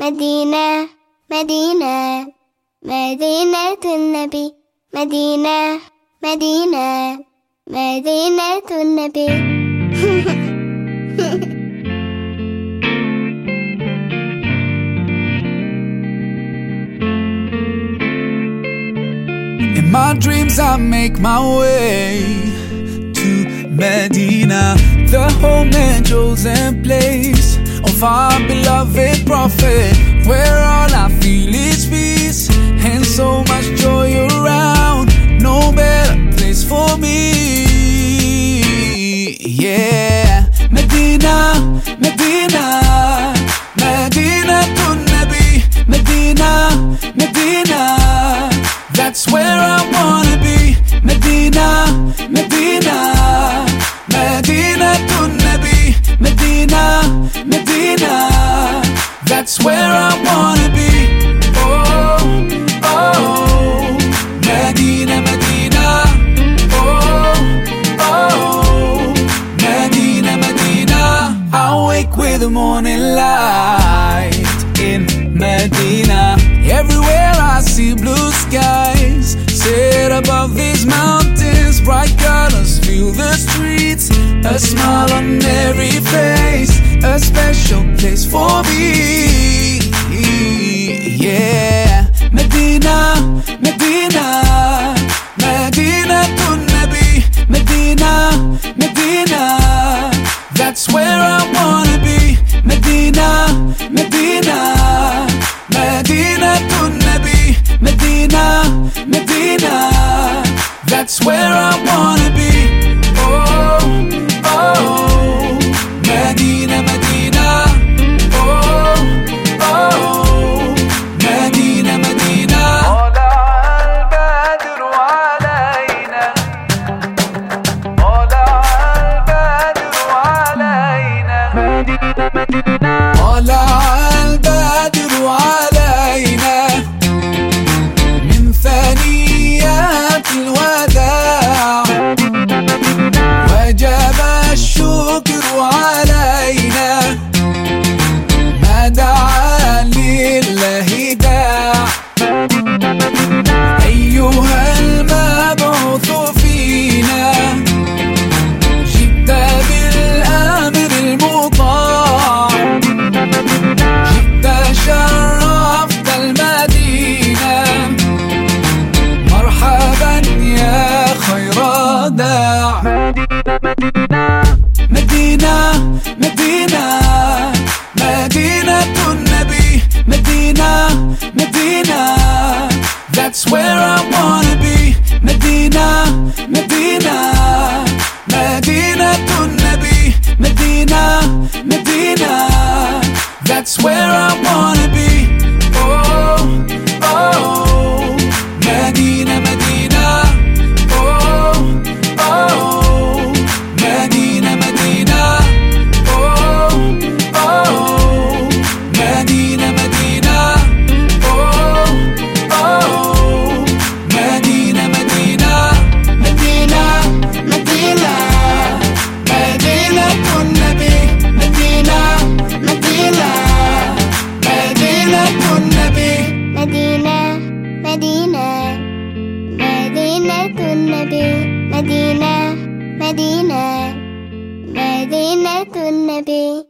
مدينة مدينة مدينة النبي مدينة مدينة مدينة النبي In my dreams, I make my way to Medina, the home and chosen place of our beloved Prophet, Yeah, Medina, Medina, Medina to Nabi, Medina, Medina. That's where I wanna be. Medina, Medina, Medina to Nabi, Medina, Medina. That's where I wanna be. Medina. That's where I wanna be. Medina, Medina, Medina to Nabi, Medina, Medina. That's where I wanna be. Medina, Medina, Medina Medina, Medina. That's where I wanna be. Medina, Medina, Medina Medina, Medina. That's where I wanna. مدينة مدينة مدينة النبي.